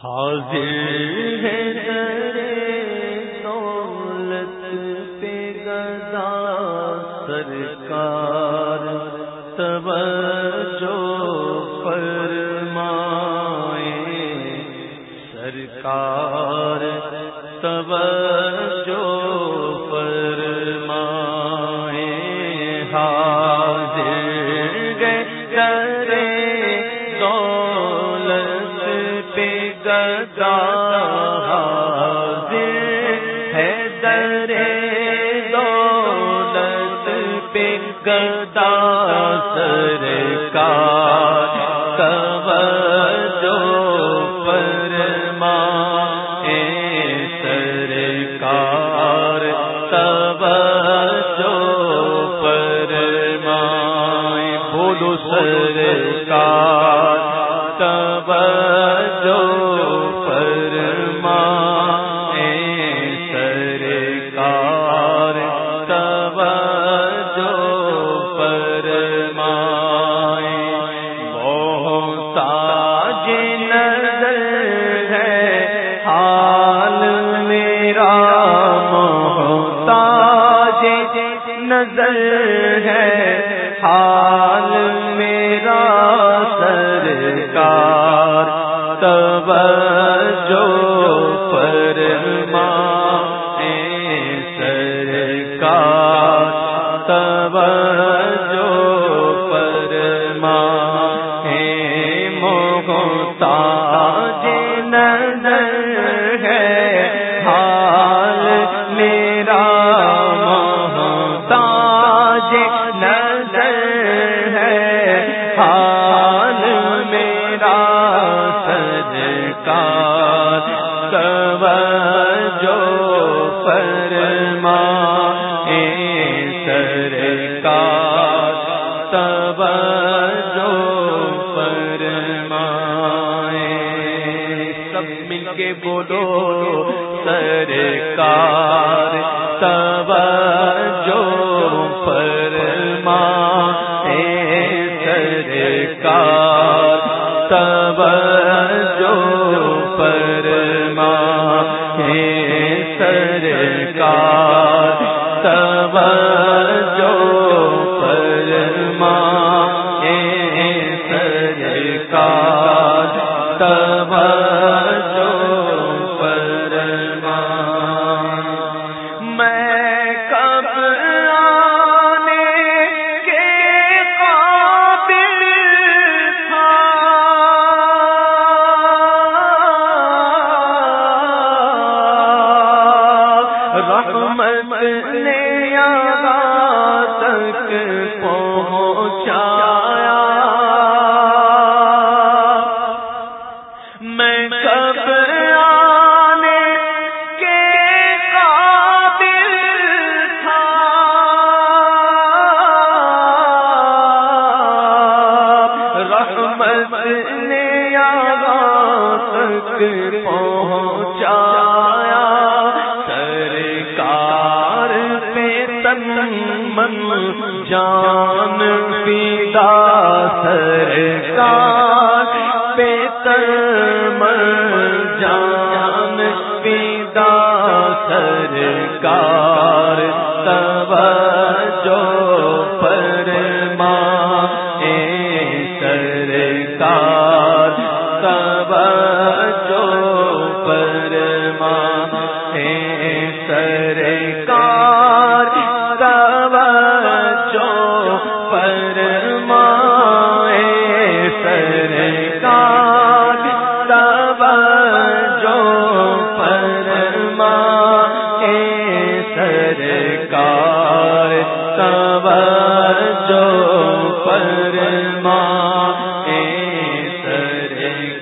حاضر ہے دولت پہ گدا سرکار توجہ گدا سرکار توجہ فرمائے سرکار توجہ فرما۔ بولو سرکار۔ لال جو توجہ فرمائے سرکار، توجہ فرمائے۔ سب مل کے بولو سرکار تب توجہ فرمائے سرکار، توجہ فرمائے۔ رحمت نے تک پہنچایا۔ میں کب آنے کے قابل تھا۔ رحمت نے تک پہنچایا۔ جان پیدا سرکار پہ تن من جان پیدا سرکار توجہ فرمائے سرکار توجہ فرمائے سرکار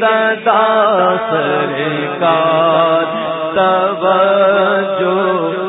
سدا سرکار تب جو